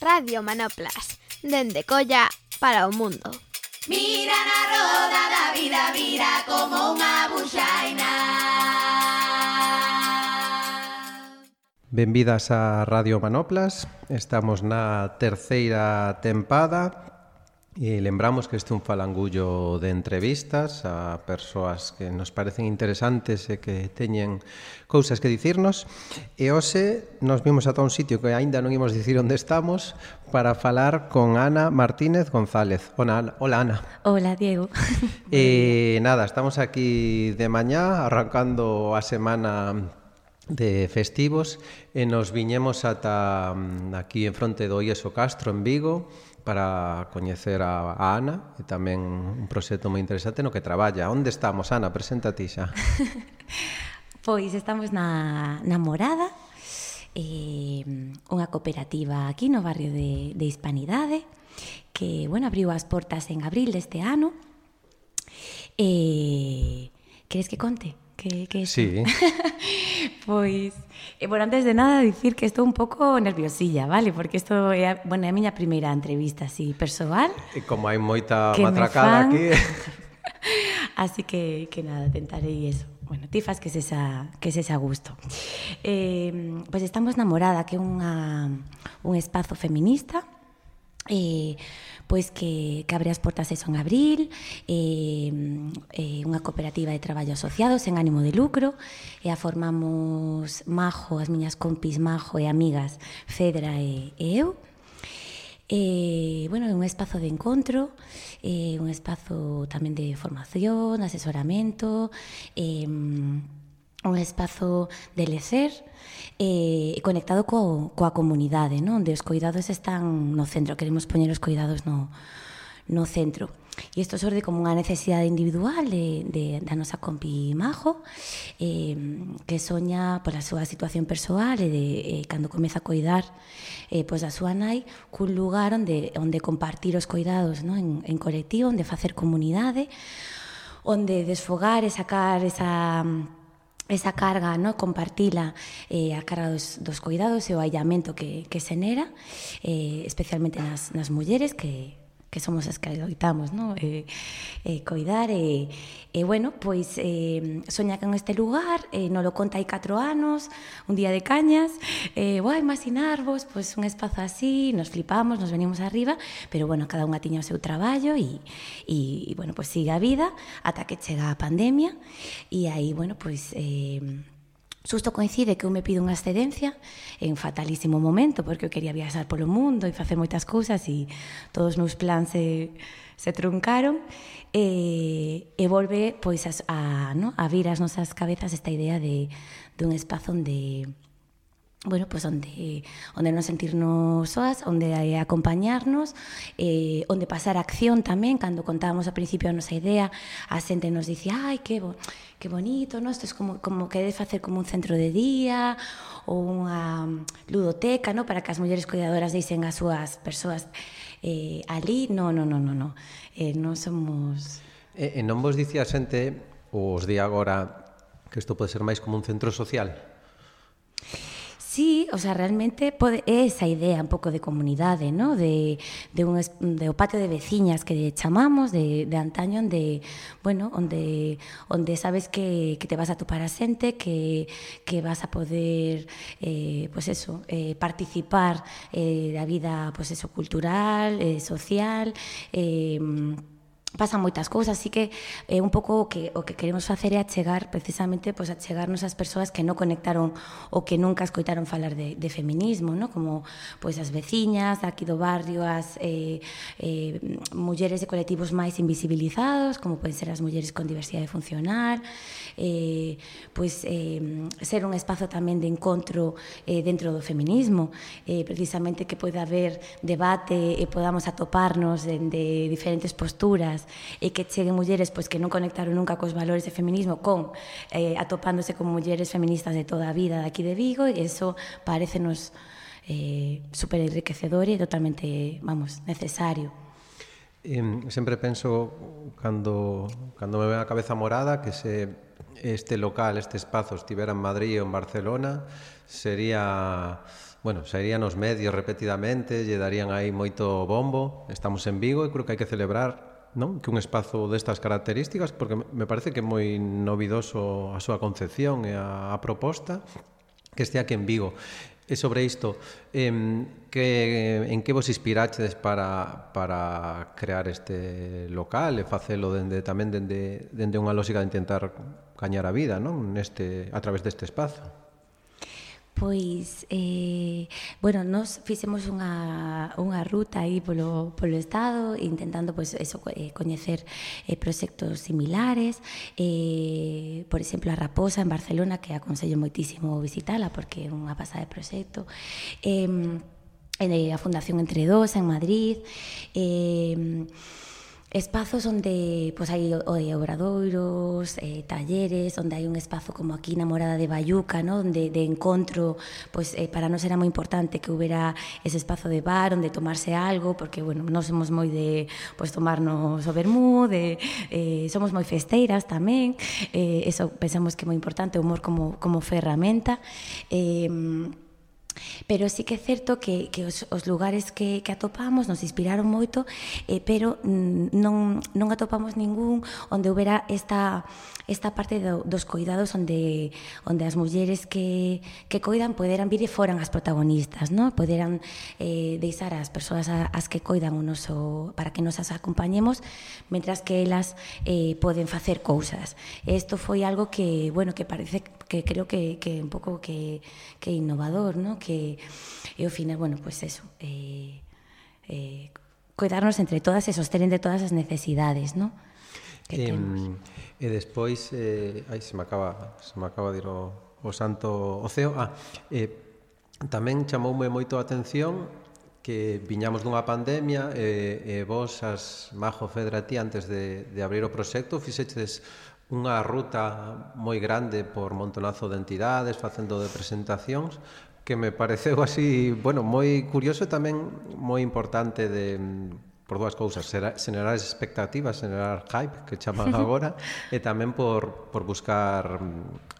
Radio Manoplas, dende Colla para o mundo. Mira na roda da vida, vira como unha buxaina. Benvidas a Radio Manoplas, estamos na terceira tempada E lembramos que este é un falangullo de entrevistas a persoas que nos parecen interesantes e que teñen cousas que dicirnos. E hoxe nos vimos ata un sitio que aínda non imos dicir onde estamos para falar con Ana Martínez González. Hola, hola Ana. Hola, Diego. E nada, estamos aquí de mañá arrancando a semana de festivos e nos viñemos ata mm, aquí en fronte do IESO Castro en Vigo para coñecer a, a Ana e tamén un proxecto moi interesante no que traballa. Onde estamos, Ana? Presenta ti xa. pois estamos na, na Morada, eh, unha cooperativa aquí no barrio de, de Hispanidade, que, bueno, abriu as portas en abril deste ano. Eh, queres que conte? que, que sí. pois, e, eh, bueno, antes de nada dicir que estou un pouco nerviosilla, vale? Porque isto é, eh, a, bueno, é a miña primeira entrevista así persoal. E eh, como hai moita matracada fan... aquí. así que, que nada, tentarei eso. Bueno, ti faz que sesa, que sesa gusto. Eh, pois pues estamos namorada, que é unha, un espazo feminista eh, pois que, que abre as portas eso en abril, eh, eh, unha cooperativa de traballo asociados sen ánimo de lucro, e eh, a formamos Majo, as miñas compis Majo e amigas Fedra e, e eu, Eh, bueno, é un espazo de encontro, eh, un espazo tamén de formación, asesoramento, eh, un espazo de lecer eh, conectado co, coa comunidade, non? onde os cuidados están no centro, queremos poñer os cuidados no, no centro. E isto sorde como unha necesidade individual de, de, da nosa compi Majo, eh, que soña pola súa situación persoal e de, eh, cando comeza a coidar eh, pois a súa nai, cun lugar onde, onde compartir os cuidados non? En, en colectivo, onde facer comunidade, onde desfogar e sacar esa esa carga, no? Compartila eh, a carga dos, dos cuidados e o aillamento que, que se nera, eh, especialmente nas, nas mulleres que, que somos as que loitamos, no? eh, eh, coidar. E, eh, eh, bueno, pois eh, soña con este lugar, eh, no lo conta hai 4 anos, un día de cañas, eh, guai, imaginarvos, pois un espazo así, nos flipamos, nos venimos arriba, pero bueno, cada unha tiña o seu traballo e, e bueno, pois siga a vida ata que chega a pandemia e aí, bueno, pois... Eh, Susto coincide que eu me pido unha excedencia en fatalísimo momento, porque eu quería viaxar polo mundo e facer moitas cousas e todos os meus plans se, se truncaron. E, e volve pois a, a, no? a vir as nosas cabezas esta idea de, de un espazo onde bueno, pues onde, onde non sentirnos soas, onde acompañarnos, eh, onde pasar acción tamén, cando contábamos ao principio a nosa idea, a xente nos dicía, ai, que, bo, que bonito, no? isto é como, como que debe facer como un centro de día, ou unha mm, ludoteca, no? para que as mulleres cuidadoras deixen as súas persoas eh, ali, no, no, no, no, no, eh, non somos... E, e non vos dicía a xente, os di agora, que isto pode ser máis como un centro social? Sí, o sea, realmente pode, é esa idea un pouco de comunidade, ¿no? de, de, un, de o patio de veciñas que chamamos de, de antaño onde, bueno, onde, onde sabes que, que te vas a topar a xente, que, que vas a poder eh, pues eso, eh, participar eh, da vida pues eso, cultural, eh, social, eh, pasan moitas cousas, así que é eh, un pouco o que o que queremos facer é achegar precisamente pois pues, achegarnos ás persoas que non conectaron ou que nunca escoitaron falar de, de feminismo, ¿no? como pois as veciñas aquí do barrio, as eh, eh, mulleres de colectivos máis invisibilizados, como poden ser as mulleres con diversidade funcional, eh, pois eh, ser un espazo tamén de encontro eh, dentro do feminismo, eh, precisamente que poida haber debate e podamos atoparnos de, de diferentes posturas e que cheguen mulleres pois que non conectaron nunca cos valores de feminismo con eh, atopándose con mulleres feministas de toda a vida daqui de Vigo e iso parecenos eh, super enriquecedor e totalmente, vamos, necesario. Eh, sempre penso cando, cando me ven a cabeza morada que se este local, este espazo estivera en Madrid ou en Barcelona, sería bueno, saerían os medios repetidamente, lle darían aí moito bombo. Estamos en Vigo e creo que hai que celebrar non? Que un espazo destas características porque me parece que é moi novidoso a súa concepción e a, a proposta que este aquí en Vigo. E sobre isto, em, que, en que vos inspiraxedes para, para crear este local e facelo dende, tamén dende, dende unha lógica de intentar cañar a vida non? Neste, a través deste espazo? Pois, eh, bueno, nos fixemos unha, unha ruta aí polo, polo Estado, intentando, pois, eso, eh, coñecer eh, proxectos similares, eh, por exemplo, a Raposa en Barcelona, que aconsello moitísimo visitala, porque é unha pasada de proxecto, eh, a Fundación Entre Dos en Madrid, eh, Espazos onde pois, hai obradoiros, eh, talleres, onde hai un espazo como aquí na Morada de Bayuca, ¿no? onde de encontro, pois, eh, para nos era moi importante que houbera ese espazo de bar, onde tomarse algo, porque, bueno, non somos moi de pois, tomarnos o vermú, de, eh, somos moi festeiras tamén, eh, eso pensamos que é moi importante, o humor como, como ferramenta. Eh, Pero sí que é certo que, que os, os lugares que, que atopamos nos inspiraron moito, eh, pero mm, non, non atopamos ningún onde houbera esta, esta parte do, dos cuidados onde, onde as mulleres que, que coidan poderan vir e foran as protagonistas, no? poderan eh, deixar as persoas a, as que coidan o noso, para que nos as acompañemos, mentras que elas eh, poden facer cousas. Isto foi algo que, bueno, que parece que creo que, que un pouco que, que innovador, ¿no? que e ao final, bueno, pues eso, eh, eh, cuidarnos entre todas e sostener de todas as necesidades, ¿no? Que eh. E despois, eh, ai, se me acaba, se me acaba de ir o, o santo oceo. Ah, eh, tamén chamoume moito a atención que viñamos dunha pandemia e, e vos, as Majo Fedra, ti, antes de, de abrir o proxecto, fixeches unha ruta moi grande por montonazo de entidades facendo de presentacións que me pareceu así, bueno, moi curioso e tamén moi importante de por dúas cousas, generar expectativas, generar hype, que chaman agora, e tamén por, por buscar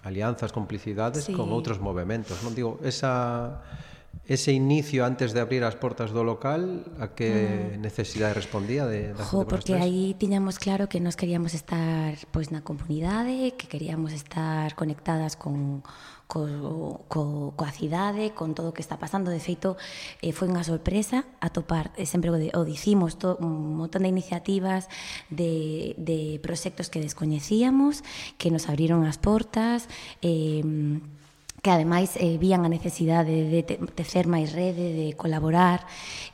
alianzas, complicidades sí. con outros movimentos. Non digo, esa ese inicio antes de abrir as portas do local, a que mm. necesidade respondía de, de Jo, porque aí tiñamos claro que nos queríamos estar pois na comunidade, que queríamos estar conectadas con co, co, coa cidade, con todo o que está pasando. De feito, eh, foi unha sorpresa atopar, eh, sempre o, de, o dicimos, to, un montón de iniciativas, de, de proxectos que descoñecíamos, que nos abriron as portas, eh, que ademais eh, vían a necesidade de tecer máis rede, de colaborar,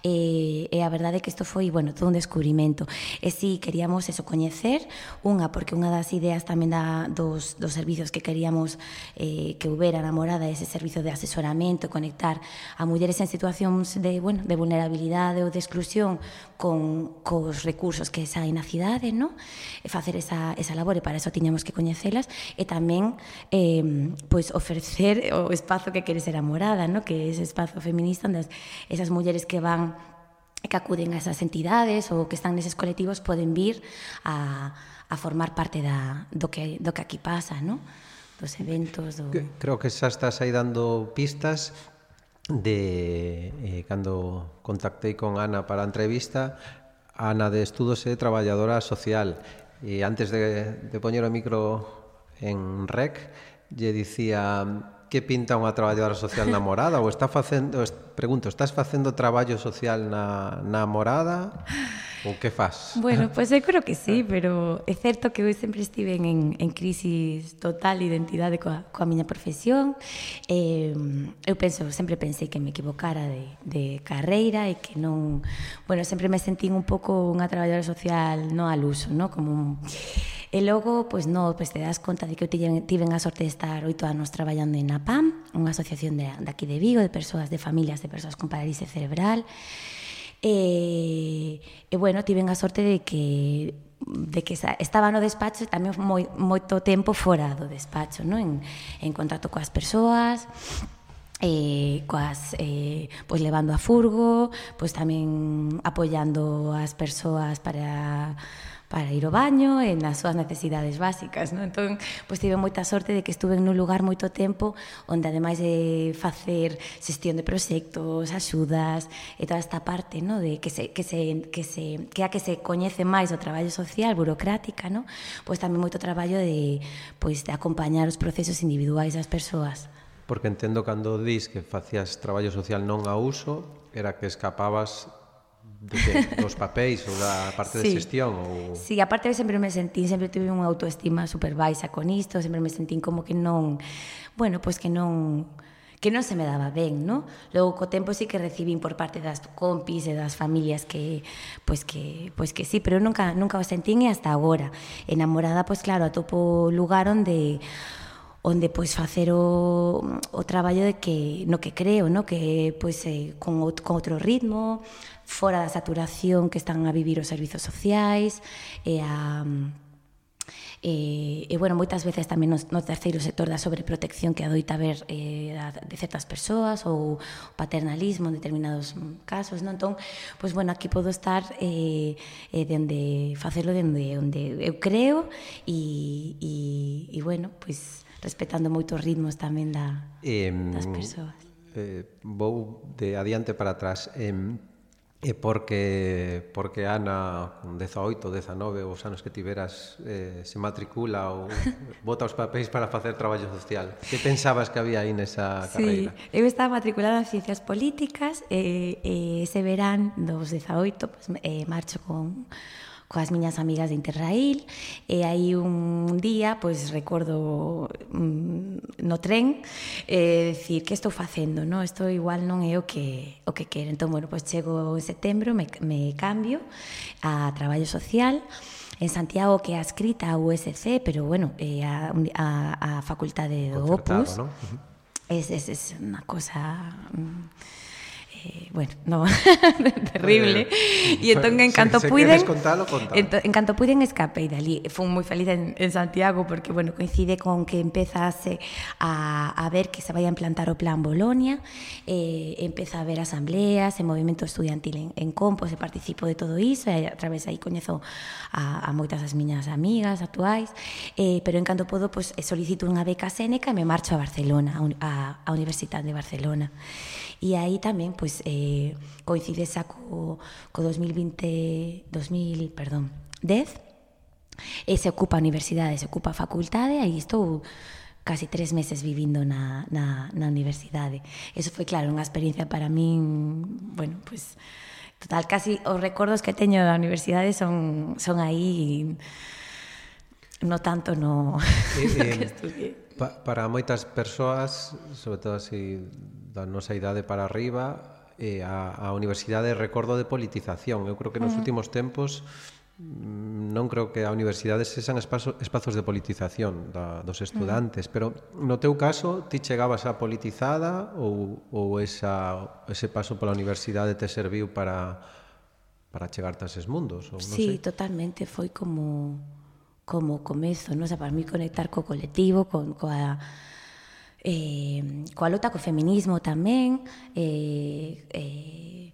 eh, e a verdade é que isto foi, bueno, todo un descubrimento. E si queríamos eso coñecer, unha, porque unha das ideas tamén da, dos, dos servizos que queríamos eh, que houbera na morada ese servizo de asesoramento, conectar a mulleres en situacións de, bueno, de vulnerabilidade ou de exclusión con cos recursos que hai na cidade, no? E facer esa, esa labor e para eso tiñamos que coñecelas e tamén eh, pois ofrecer o espazo que quere ser a morada, ¿no? que é ese espazo feminista onde esas mulleres que van que acuden a esas entidades ou que están neses colectivos poden vir a, a formar parte da, do, que, do que aquí pasa, ¿no? dos eventos. Do... Creo que xa estás aí dando pistas de eh, cando contactei con Ana para a entrevista Ana de Estudos é traballadora social e antes de, de poñer o micro en rec lle dicía que pinta unha traballadora social na morada ou está facendo, pregunto, estás facendo traballo social na, na morada? Ou que faz? Bueno, pois pues, eu creo que sí, ah. pero é certo que eu sempre estive en, en crisis total de identidade coa, coa miña profesión. Eh, eu penso, sempre pensei que me equivocara de, de carreira e que non... Bueno, sempre me sentín un pouco unha traballadora social non al uso, non? Como un... E logo, pois non, pois te das conta de que eu tiven, tiven a sorte de estar oito anos traballando en APAM, unha asociación de, de aquí de Vigo, de persoas, de familias, de persoas con parálisis cerebral, E, e bueno, tiven a sorte de que de que estaba no despacho e tamén moi, moito tempo fora do despacho, no? En, en contacto coas persoas, eh, coas, eh, pois levando a furgo, pois tamén apoiando as persoas para para ir ao baño e nas súas necesidades básicas. Non? Entón, pois tive moita sorte de que estuve nun lugar moito tempo onde ademais de facer xestión de proxectos, axudas e toda esta parte non? de que se, que se, que se, que a que se coñece máis o traballo social, burocrática, non? pois tamén moito traballo de, pois, de acompañar os procesos individuais das persoas. Porque entendo cando dis que facías traballo social non a uso, era que escapabas de que, dos papéis ou da parte sí. de xestión? Ou... Sí, aparte sempre me sentín, sempre tive unha autoestima super baixa con isto, sempre me sentín como que non, bueno, pois que non que non se me daba ben, no? Logo co tempo sí que recibín por parte das compis e das familias que pois que pois que sí, pero nunca nunca o sentín e hasta agora. Enamorada, pois claro, atopo lugar onde onde pois facer o, o traballo de que no que creo, no? Que pois eh, con, con outro ritmo, fora da saturación que están a vivir os servizos sociais e a E, e bueno, moitas veces tamén no, no terceiro sector da sobreprotección que adoita ver eh, de certas persoas ou paternalismo en determinados casos, non? Entón, pois bueno, aquí podo estar eh, eh, dende facelo dende onde eu creo e, e, e bueno, pois respetando moitos ritmos tamén da, eh, das persoas. Eh, vou de adiante para atrás. Eh, E porque, porque Ana, con 18, 19, os anos que tiveras, eh, se matricula ou bota os papéis para facer traballo social. Que pensabas que había aí nesa carreira? Sí, eu estaba matriculada en Ciencias Políticas e, eh, e eh, ese verán dos 18 pues, eh, marcho con coas miñas amigas de Interrail e aí un día, pois recordo mm, no tren eh, decir que estou facendo, no? Isto igual non é o que o que quero. Entón, bueno, pois chego en setembro, me, me cambio a traballo social en Santiago que é escrita a USC, pero bueno, eh, a, a, a facultade do Opus. ¿no? Uh -huh. es, es, es unha cosa... Mm, Eh, bueno, no, terrible. E entón en canto se, se puiden contalo, contalo. En, en canto puiden escapei dali. Fui moi feliz en, en Santiago porque bueno, coincide con que empezase a, a ver que se vai a implantar o plan Bolonia, eh, empeza a ver asambleas, en movimento estudiantil en, en Compos, e participo de todo iso, e a través aí coñezo a, a moitas das miñas amigas actuais, eh, pero en canto podo, pues, solicito unha beca Seneca e me marcho a Barcelona, a, a, a Universidade de Barcelona. E aí tamén pois, eh, coincide xa co, co 2020, 2000, perdón, 10, e eh, se ocupa a universidade, se ocupa a facultade, aí estou casi tres meses vivindo na, na, na universidade. Eso foi, claro, unha experiencia para min, bueno, pois, pues, total, casi os recordos que teño da universidade son, son aí, no tanto no, eh, no que estudié. Pa, para moitas persoas, sobre todo así da nosa idade para arriba e a, a universidade recordo de politización. Eu creo que nos uh -huh. últimos tempos mm, non creo que a universidade sexan espazo, espazos de politización da, dos estudantes, uh -huh. pero no teu caso ti chegabas a politizada ou, ou esa, ese paso pola universidade te serviu para para chegarte a eses mundos? Ou, non sí, sei. totalmente, foi como como comezo, non? O sea, para mí conectar co colectivo, con, coa, eh, coa luta co feminismo tamén, eh, eh,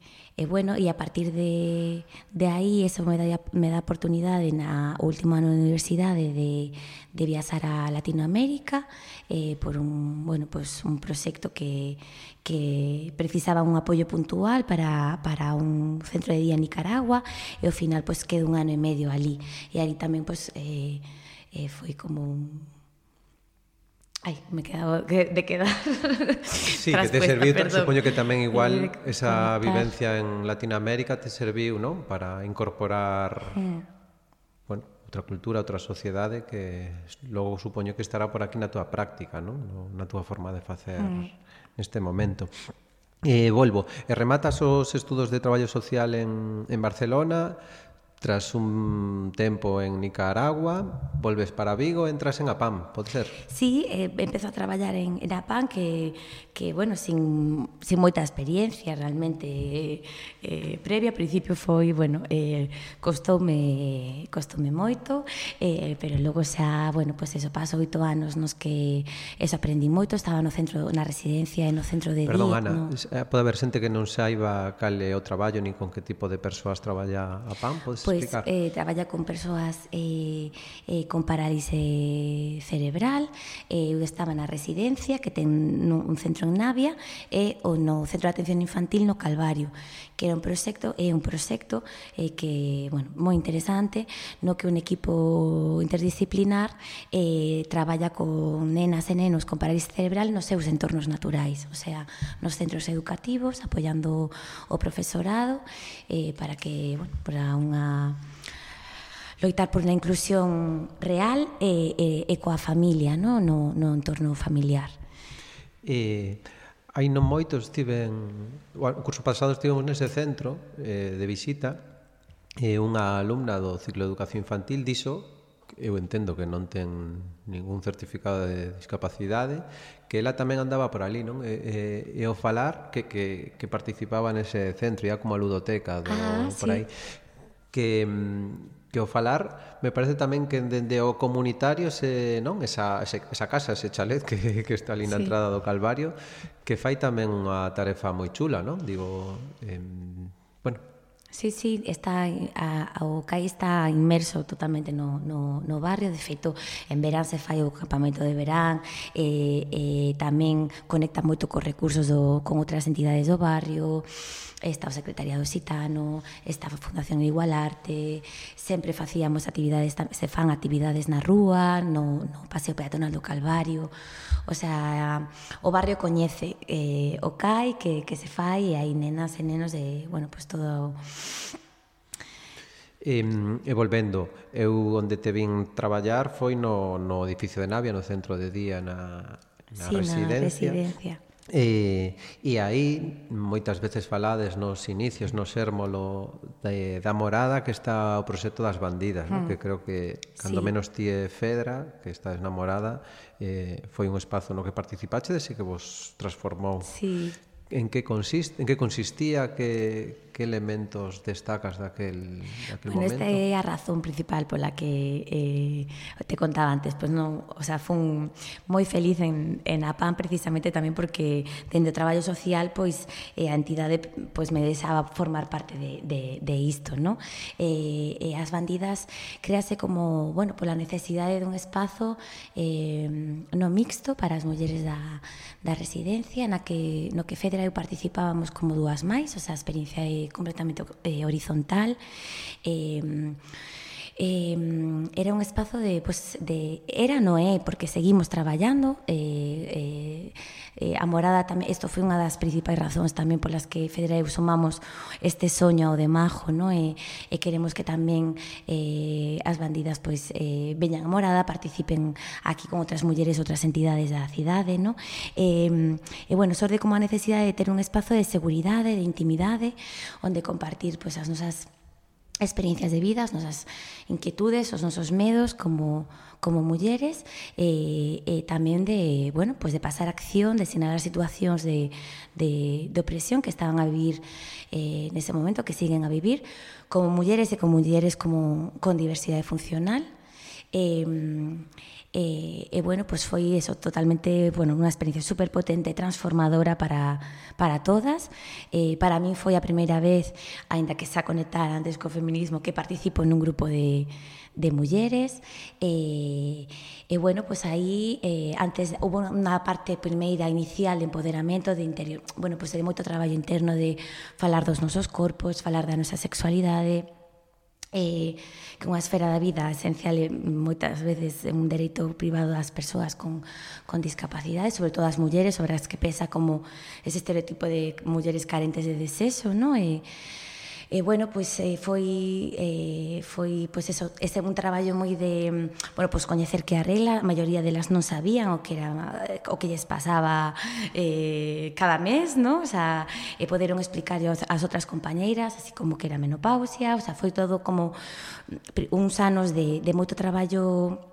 E bueno, e a partir de, de aí, eso me dá, me dá oportunidade na último ano de universidade de, de viaxar a Latinoamérica eh, por un, bueno, pues un proxecto que, que precisaba un apoio puntual para, para un centro de día en Nicaragua e ao final pues quedo un ano e medio ali. E ali tamén pues, eh, eh, foi como un Ai, me he quedado de quedar. Sí, que te serviu, perdón. supoño que tamén igual eh, esa conectar. vivencia en Latinoamérica te serviu, non? Para incorporar, eh. bueno, outra cultura, outra sociedade que logo supoño que estará por aquí na túa práctica, non? Na túa forma de facer mm. neste momento. Eh, volvo, e eh, rematas os estudos de traballo social en, en Barcelona, Tras un tempo en Nicaragua, volves para Vigo, entras en APAM, pode ser? Sí, eh, empezo a traballar en, en APAM, que, que bueno, sin, sin moita experiencia realmente eh, previa. Ao principio foi, bueno, eh, costoume, costoume moito, eh, pero logo xa, bueno, pues eso, paso oito anos nos que eso aprendí moito, estaba no centro, na residencia e no centro de Perdón, Diet, Ana, no... Eh, pode haber xente que non saiba cal é o traballo ni con que tipo de persoas traballa APAM, pode ser? Pois pues, eh, traballa con persoas eh, eh, con parálise cerebral, eh, eu estaba na residencia que ten un centro en Navia e eh, no centro de atención infantil no Calvario, que era un proxecto é eh, un proxecto eh, que, bueno, moi interesante, no? Que un equipo interdisciplinar eh, traballa con nenas e nenos con parálise cerebral nos seus entornos naturais, o sea, nos centros educativos, apoiando o profesorado eh, para que, bueno, para unha loitar por unha inclusión real e, e, e coa familia, no, no, no entorno familiar. E hai non moito estiven, o curso pasado estivemos nese centro eh, de visita e unha alumna do ciclo de educación infantil dixo eu entendo que non ten ningún certificado de discapacidade, que ela tamén andaba por ali, non? E, e, e o falar que, que, que participaba nese centro, ia como a ludoteca do, ah, por sí. aí que, que o falar me parece tamén que dende o comunitario se, non esa, ese, esa casa, ese chalet que, que está ali na sí. entrada do Calvario que fai tamén unha tarefa moi chula non? digo eh, Sí, sí, está, a, a, o CAI está inmerso totalmente no, no, no barrio, de feito, en verán se fai o campamento de verán, e, e tamén conecta moito cos recursos do, con outras entidades do barrio, está o Secretariado Xitano, está a Fundación Igualarte, sempre facíamos actividades, se fan actividades na rúa, no, no Paseo Peatonal do Calvario, o sea, o barrio coñece eh, o CAI que, que se fai, e hai nenas e nenos de, bueno, pues todo E, e volvendo, eu onde te vin traballar foi no, no edificio de Navia, no centro de día na, na sí, residencia. Na residencia. E, e aí moitas veces falades nos inicios, no sérmolo de, da morada que está o proxecto das bandidas, mm. no? que creo que cando sí. menos ti e Fedra, que está na morada, eh, foi un espazo no que participaches e que vos transformou. Sí. En que consiste, en que consistía, que que elementos destacas daquel, daquel bueno, momento? Esta é a razón principal pola que eh, te contaba antes. Pois pues non, o sea, fun moi feliz en, en APAN precisamente tamén porque dende o traballo social pois eh, a entidade pois me deixaba formar parte de, de, de isto, ¿no? Eh, eh, as bandidas créase como, bueno, pola necesidade dun espazo eh, no mixto para as mulleres da, da residencia na que, no que Fedra eu participábamos como dúas máis, o sea, a experiencia é completamente eh, horizontal. eh, era un espazo de, pues, de era no é, porque seguimos traballando, eh, eh, eh, a morada tamén, isto foi unha das principais razóns tamén polas que Federa e eu este soño ao de Majo, no? e, e queremos que tamén eh, as bandidas pois, eh, veñan a morada, participen aquí con outras mulleres, outras entidades da cidade, no? e, e bueno, sorde como a necesidade de ter un espazo de seguridade, de intimidade, onde compartir pois, as nosas experiencias de vida, as nosas inquietudes, os nosos medos como como mulleres e, eh, e eh, tamén de, bueno, pues de pasar acción, de señalar situacións de, de, de opresión que estaban a vivir eh, nese momento, que siguen a vivir, como mulleres e como mulleres como, con diversidade funcional. Eh, E, e bueno, pues foi eso, totalmente, bueno, unha experiencia super potente, transformadora para, para todas. Eh, para mí foi a primeira vez, aínda que xa conectar antes co feminismo, que participo nun grupo de, de mulleres. E, eh, e bueno, pues aí, eh, antes, hubo unha parte primeira inicial de empoderamento, de interior, bueno, pues de moito traballo interno de falar dos nosos corpos, falar da nosa sexualidade, eh, que unha esfera da vida esencial e moitas veces é un dereito privado das persoas con, con discapacidade, sobre todo as mulleres, sobre as que pesa como ese estereotipo de mulleres carentes de desexo, non? E, eh, E, bueno, pois eh, foi, eh, foi pois eso, ese un traballo moi de, bueno, pois coñecer que a regla, a maioría delas non sabían o que era o que lles pasaba eh, cada mes, ¿no? O sea, eh, e poderon explicar ás outras compañeiras, así como que era menopausia, o sea, foi todo como uns anos de, de moito traballo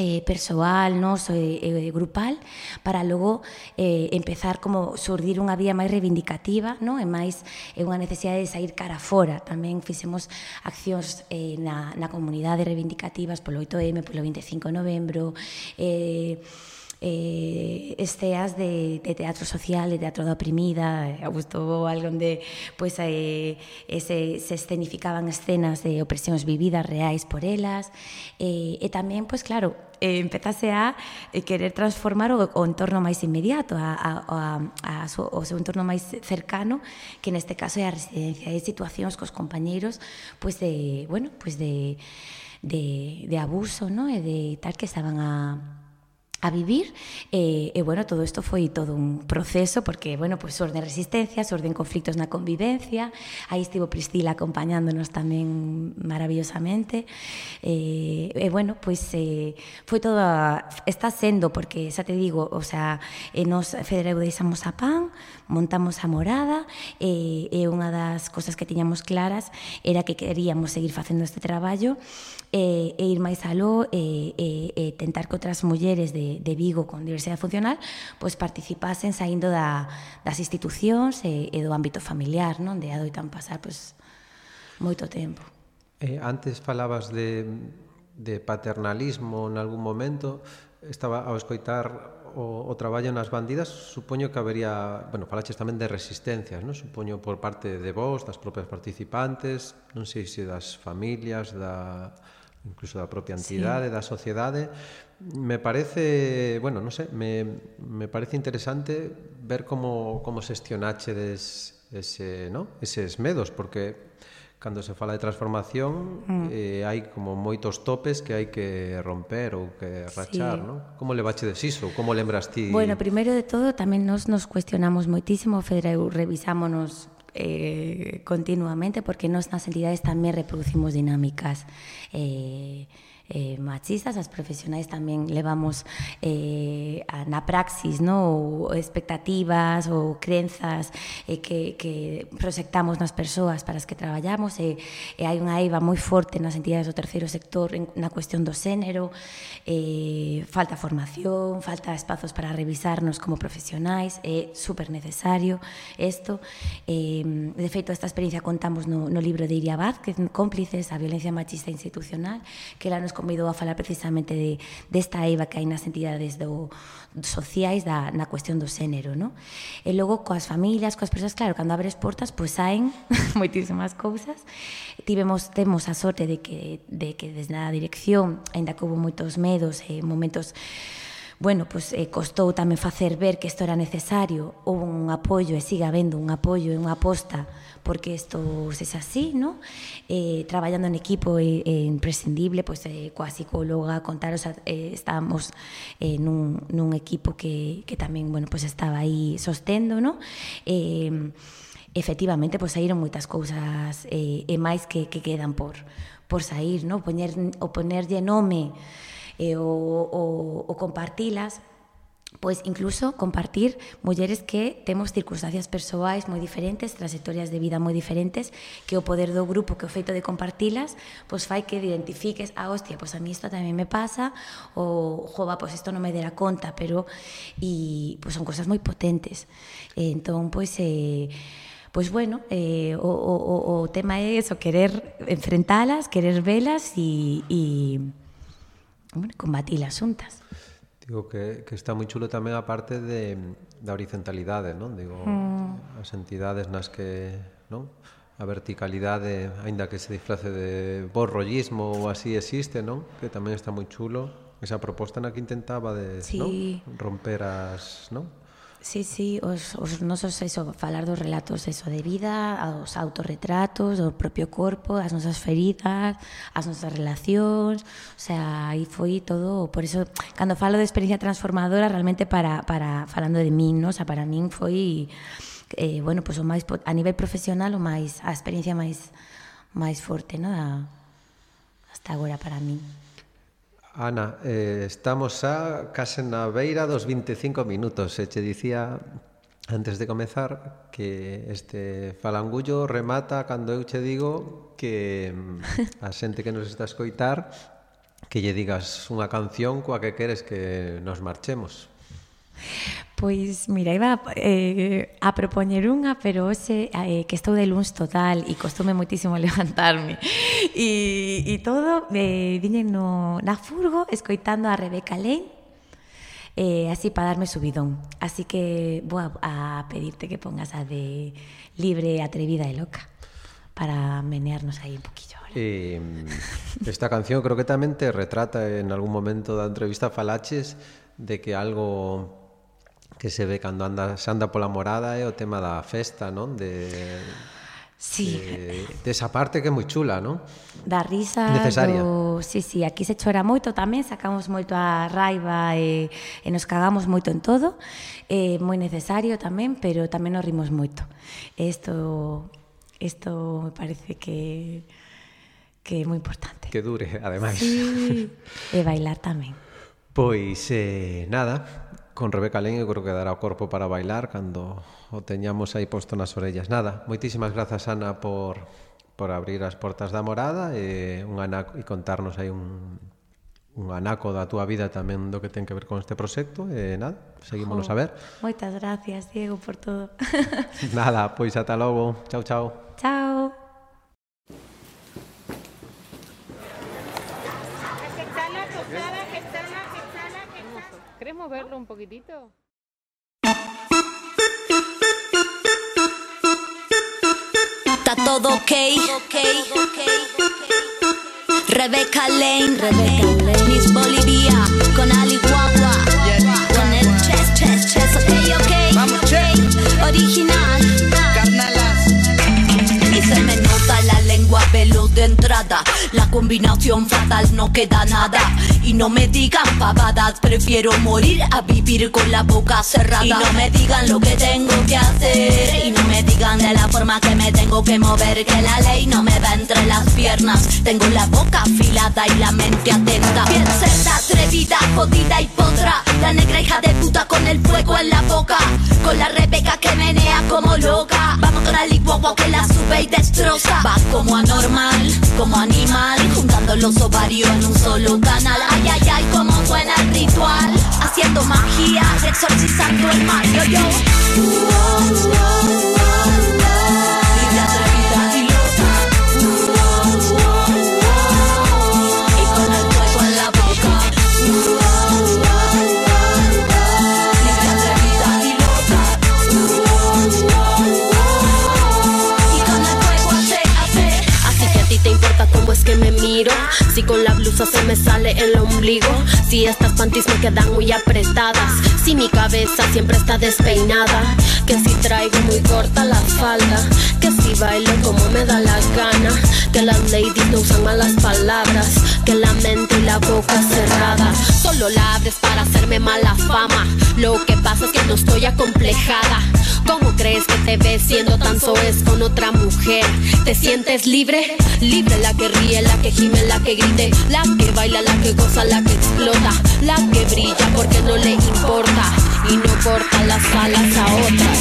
eh, persoal, nos, e, eh, e grupal, para logo eh, empezar como surdir unha vía máis reivindicativa, non? e máis é eh, unha necesidade de sair cara fora. Tamén fixemos accións eh, na, na comunidade reivindicativas polo 8M, polo 25 de novembro, eh, eh, esceas de, de teatro social, de teatro da oprimida, eh, gustou algo onde pues, eh, se, se escenificaban escenas de opresións vividas reais por elas, eh, e tamén, pues, claro, eh, empezase a eh, querer transformar o, o entorno máis inmediato, a, a, a, a so, o seu entorno máis cercano, que neste caso é a residencia. de situacións cos compañeiros pues, de, bueno, pues, de, de, de abuso, ¿no? e de tal que estaban a, a vivir e, e bueno, todo isto foi todo un proceso porque, bueno, pois, pues, orden resistencia, orden conflictos na convivencia aí estivo Priscila acompañándonos tamén maravillosamente e, e bueno, pois pues, eh, foi todo a, está sendo porque, xa te digo, o sea eh, nos federeudeixamos a PAN montamos a morada e, e unha das cosas que tiñamos claras era que queríamos seguir facendo este traballo e, e ir máis aló e, e, e tentar que outras mulleres de, de Vigo con diversidade funcional pois participasen saindo da, das institucións e, e do ámbito familiar, non? De adoitan pasar pois, moito tempo. Eh, antes falabas de, de paternalismo en algún momento, estaba ao escoitar o, o traballo nas bandidas, supoño que habería, bueno, falaches tamén de resistencias, non? Supoño por parte de vós, das propias participantes, non sei se das familias, da incluso da propia entidade, sí. da sociedade. Me parece, bueno, non sei, me, me parece interesante ver como, como xestionachedes ese, no? eses medos, porque cando se fala de transformación mm. eh, hai como moitos topes que hai que romper ou que rachar, sí. non? Como le bache iso? Como lembras ti? Bueno, primeiro de todo tamén nos nos cuestionamos moitísimo, Fedra, revisámonos eh, continuamente porque nos nas entidades tamén reproducimos dinámicas eh, eh, machistas, as profesionais tamén levamos eh, a, na praxis no? ou expectativas ou crenzas eh, que, que proxectamos nas persoas para as que traballamos e, eh, e eh, hai unha eiva moi forte nas entidades do terceiro sector en, na cuestión do xénero eh, falta formación, falta espazos para revisarnos como profesionais é eh, super necesario isto eh, de feito esta experiencia contamos no, no libro de Iria Vázquez, Cómplices, a violencia machista institucional que la nos convidou a falar precisamente de, desta eiva que hai nas entidades do, sociais da, na cuestión do xénero, no? E logo coas familias, coas persoas, claro, cando abres portas, pois saen moitísimas cousas. Tivemos, temos a sorte de que, de que desde a dirección, ainda que houve moitos medos e momentos bueno, pois eh, costou tamén facer ver que isto era necesario, houve un apoio e siga habendo un apoio e unha aposta porque isto se así, ¿no? Eh, traballando en equipo é, é imprescindible, pois eh, coa psicóloga, contar, o sea, eh, estábamos eh, nun, nun equipo que, que tamén, bueno, pues, estaba aí sostendo, ¿no? Eh, efectivamente, pois saíron moitas cousas eh, e máis que, que quedan por, por sair, ¿no? Poñer, o ponerlle nome e eh, o, o, o compartilas, pois incluso compartir mulleres que temos circunstancias persoais moi diferentes, trayectorias de vida moi diferentes, que o poder do grupo, que o feito de compartilas, pois fai que identifiques, a ah, hostia, pois a mí isto tamén me pasa, ou, jova, pois isto non me dera conta, pero, e, pois son cosas moi potentes. E, entón, pois, eh, bueno, eh, o, o, o tema é eso, querer enfrentalas, querer velas e, e bueno, combatir as xuntas. Digo que, que está moi chulo tamén a parte de, da horizontalidade, non? Digo, mm. as entidades nas que, non? A verticalidade, aínda que se disfrace de borrollismo ou así existe, non? Que tamén está moi chulo. Esa proposta na que intentaba de sí. non? romper as, non? Sí, sí, os, os nosos eso, falar dos relatos eso de vida, os autorretratos, do propio corpo, as nosas feridas, as nosas relacións, o sea, aí foi todo, por eso cando falo de experiencia transformadora realmente para para falando de min, no? o sea, para min foi eh, bueno, pues o máis a nivel profesional o máis a experiencia máis máis forte, no? A, hasta agora para min. Ana, eh, estamos xa case na beira dos 25 minutos. E che dicía antes de comezar que este falangullo remata cando eu che digo que mm, a xente que nos está a escoitar que lle digas unha canción coa que queres que nos marchemos. Pois, mira, iba eh, a propoñer unha, pero hoxe eh, que estou de luns total e costume moitísimo levantarme. E, e todo, eh, viñen no, na furgo escoitando a Rebeca Lane, eh, así para darme subidón. Así que vou a, a pedirte que pongas a de libre, atrevida e loca para menearnos aí un poquillo. Eh, esta canción creo que tamén te retrata en algún momento da entrevista falaches de que algo que se ve cando anda, se anda pola morada é o tema da festa, non? De, Sí. de, de esa parte que é moi chula, non? Da risa Necesaria. do... Sí, sí, aquí se chora moito tamén, sacamos moito a raiva e, e nos cagamos moito en todo. É eh, moi necesario tamén, pero tamén nos rimos moito. Isto isto me parece que que é moi importante. Que dure, ademais. Sí, e bailar tamén. Pois eh, nada, con Rebeca Len eu creo que dará o corpo para bailar cando o teñamos aí posto nas orellas. Nada, moitísimas grazas Ana por por abrir as portas da morada e un anaco e contarnos aí un un anaco da túa vida tamén do que ten que ver con este proxecto e nada, seguímonos jo, a ver. Moitas gracias, Diego, por todo. nada, pois ata logo. Chao, chao. Chao. ¿Querés moverlo un poquitito? Está todo ok. Rebeca Lane, Rebeca Lane. Miss Bolivia con Ali Guagua. Con el chess, chess, chess. Ok, ok. Vamos, che. Original. Carnalas. Y se me lengua veloz de entrada. La combinación fatal no queda nada. Y no me digan pavadas, prefiero morir a vivir con la boca cerrada. Y no me digan lo que tengo que hacer. Digan de la forma que me tengo que mover. Que la ley no me va entre las piernas. Tengo la boca afilada y la mente atenta. Bien cerda, atrevida, jodida y potra. La negra hija de puta con el fuego en la boca. Con la Rebeca que menea como loca. Vamos con la licuagua que la sube y destroza. Va como anormal, como animal. Juntando los ovarios en un solo canal. Ay, ay, ay, como suena el ritual. Haciendo magia, exorcizando el mal. Yo, yo. Con la blusa se me sale el ombligo. Si estas panties me quedan muy apretadas. Si mi cabeza siempre está despeinada. Que si traigo muy corta la falda. Que si bailo como me da la gana. Que las ladies no usan malas palabras. Que la mente y la boca cerrada. Solo la abres para hacerme mala fama. Lo que pasa es que no estoy acomplejada. ¿Cómo crees que te ves siendo tan soez con otra mujer? ¿Te sientes libre? Libre la que ríe, la que gime, la que la que baila, la que goza, la que explota, la que brilla porque no le importa. Y no corta las alas a otras.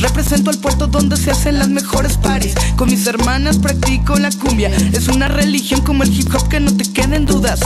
Represento al puerto donde se hacen las mejores paris. Con mis hermanas practico la cumbia. Es una religión como el hip hop que no te queden dudas.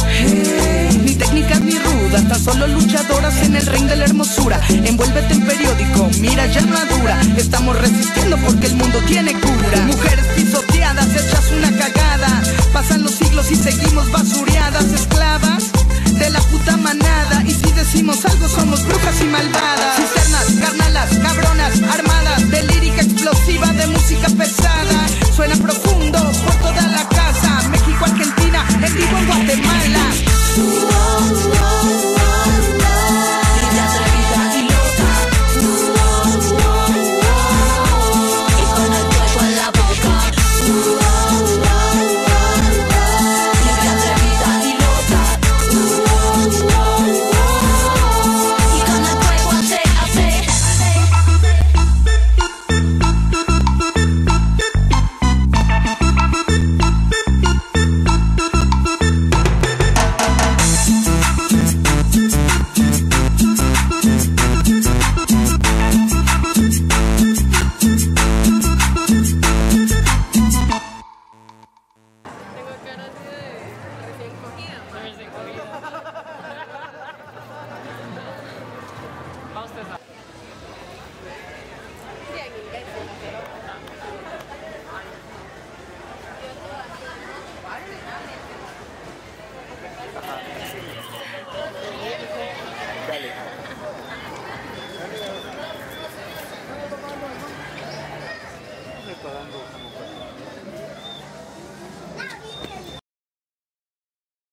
Ni técnicas ni rudas, tan solo luchadoras en el ring de la hermosura. Envuélvete en periódico, mira ya madura. Estamos resistiendo porque el mundo tiene cura. Mujeres pisoteadas, hechas una cagada. Pasan los siglos y seguimos basureadas, esclavas de la puta manada. Y si decimos algo somos brujas y malvadas. Cisternas, carnalas, cabronas, armadas De lírica explosiva, de música pesada. Suena profundo por toda la casa. México, Argentina, en vivo en Guatemala